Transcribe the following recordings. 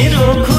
Quiero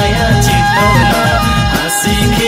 माया चिताउन हाँसी